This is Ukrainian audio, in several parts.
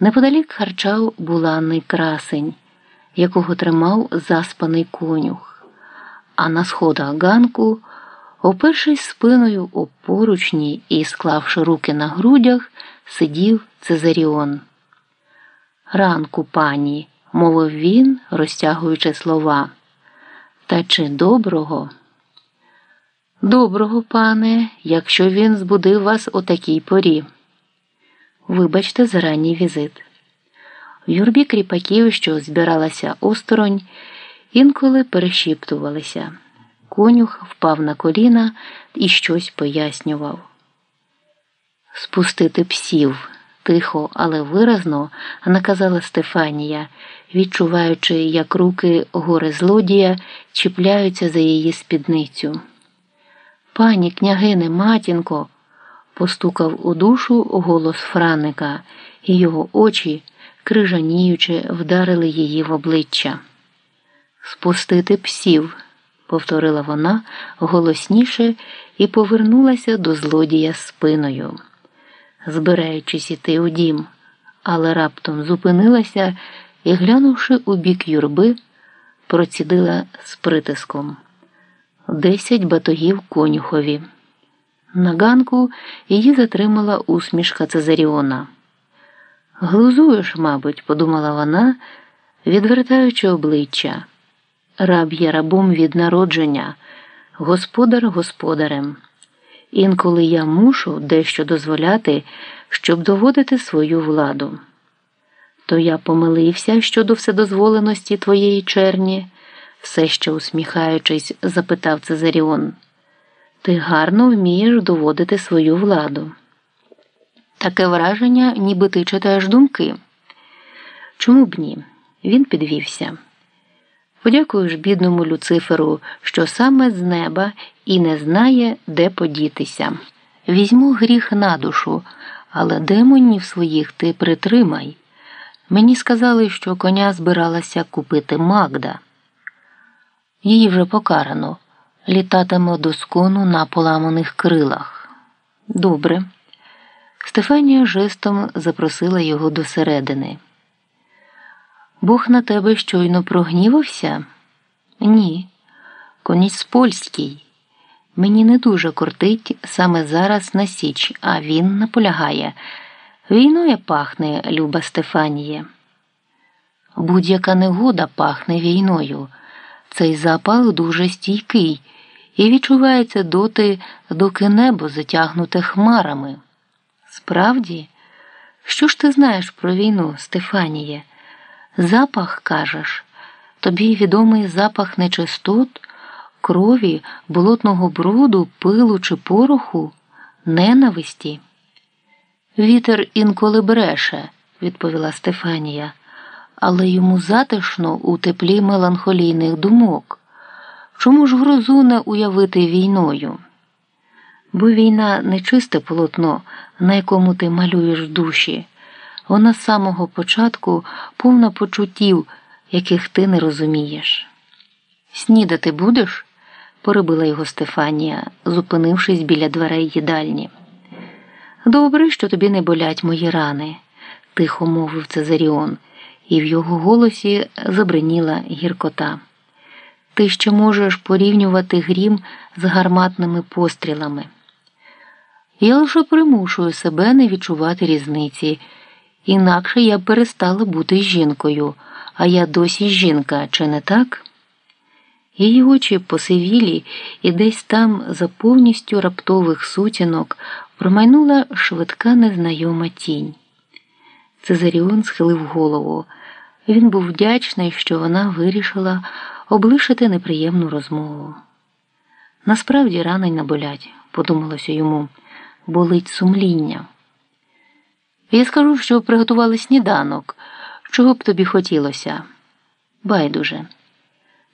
Неподалік харчав буланний красень, якого тримав заспаний конюх, а на сходах ганку, опершись спиною об поручні і склавши руки на грудях, сидів Цезаріон. Ранку, пані, мовив він, розтягуючи слова. Та чи доброго? Доброго, пане, якщо він збудив вас о такій порі. Вибачте за ранній візит. В юрбі кріпаків, що збиралася осторонь, інколи перешіптувалися. Конюх впав на коліна і щось пояснював. Спустити псів, тихо, але виразно наказала Стефанія, відчуваючи, як руки горе злодія чіпляються за її спідницю. Пані княгине, матінко, постукав у душу голос Франика, і його очі, крижаніючи, вдарили її в обличчя. Спустити псів, повторила вона голосніше і повернулася до злодія спиною, збираючись іти у дім, але раптом зупинилася і, глянувши у бік юрби, процідила з притиском. Десять батогів конюхові. На ганку її затримала усмішка Цезаріона. Глузуєш, мабуть, подумала вона, відвертаючи обличчя. Раб є рабом від народження, господар господарем. Інколи я мушу дещо дозволяти, щоб доводити свою владу. То я помилився щодо вседозволеності твоєї черні, все ще усміхаючись, запитав Цезаріон. Ти гарно вмієш доводити свою владу. Таке враження, ніби ти читаєш думки. Чому б ні? Він підвівся. Подякуєш бідному Люциферу, що саме з неба і не знає, де подітися. Візьму гріх на душу, але демонів своїх ти притримай. Мені сказали, що коня збиралася купити Магда. Її вже покарано літатиме до скону на поламаних крилах. Добре. Стефанія жестом запросила його до середини. Бог на тебе щойно прогнівався? Ні. Коніць польський. Мені не дуже кортить саме зараз на Січ, а він наполягає. Війною пахне, люба Стефанія. Будь-яка негода пахне війною. Цей запах дуже стійкий і відчувається доти, доки небо затягнуте хмарами. Справді, що ж ти знаєш про війну, Стефаніє? Запах кажеш, тобі відомий запах нечистот, крові, болотного бруду, пилу чи пороху, ненависті. Вітер інколи бреше, відповіла Стефанія, але йому затишно у теплі меланхолійних думок. Чому ж грозу не уявити війною? Бо війна не чисте полотно, на якому ти малюєш душі, вона з самого початку повна почуттів, яких ти не розумієш. Снідати будеш? перебила його Стефанія, зупинившись біля дверей їдальні. Добре, що тобі не болять мої рани, тихо мовив Цезаріон, і в його голосі забриніла гіркота. Ти ще можеш порівнювати грім з гарматними пострілами. Я лише примушую себе не відчувати різниці, інакше я перестала бути жінкою, а я досі жінка, чи не так? Її очі посивілі, і десь там, за повністю раптових сутінок, промайнула швидка незнайома тінь. Цезаріон схилив голову. Він був вдячний, що вона вирішила облишити неприємну розмову. Насправді рани не болять, подумалося йому, болить сумління. Я скажу, що приготували сніданок, чого б тобі хотілося. Байдуже.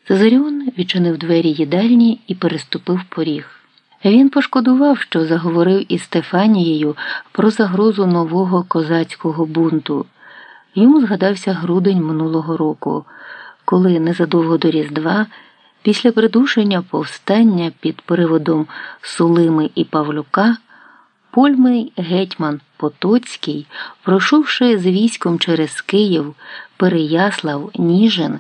Цезаріон відчинив двері їдальні і переступив поріг. Він пошкодував, що заговорив із Стефанією про загрозу нового козацького бунту. Йому згадався грудень минулого року коли незадовго до Різдва, після придушення повстання під приводом Сулими і Павлюка, Польмий гетьман Потоцький, пройшовши з військом через Київ, Переяслав, Ніжин,